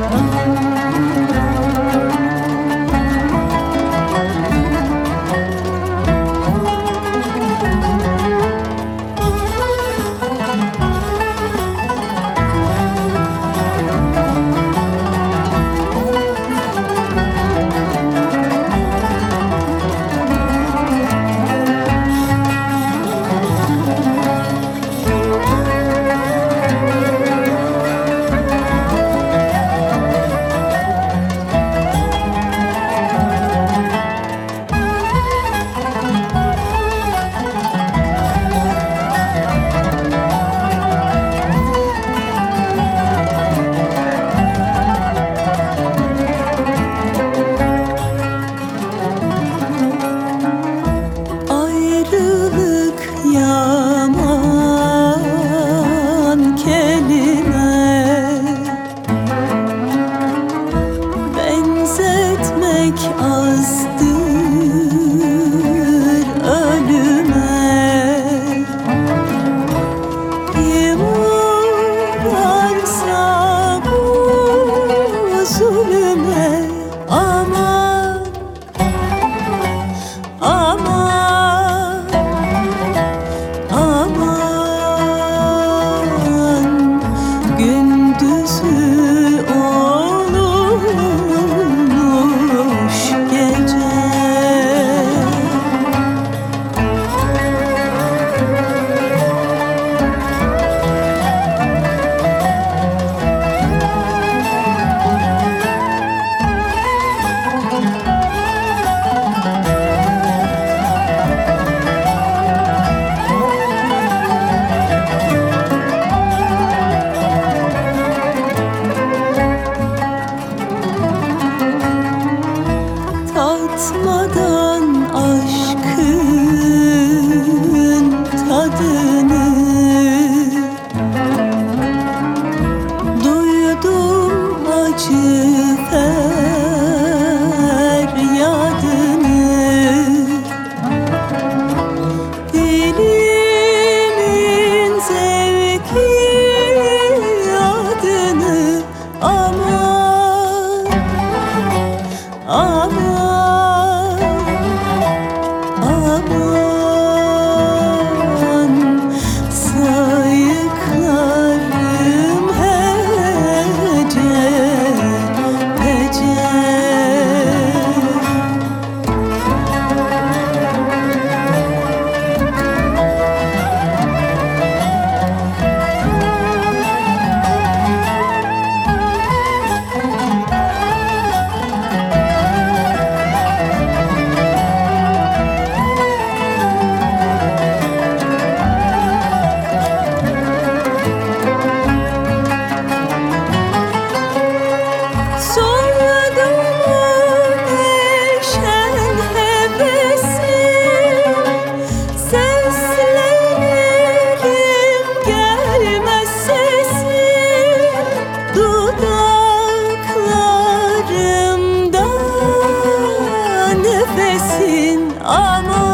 Ayrılık Resulü acı Ama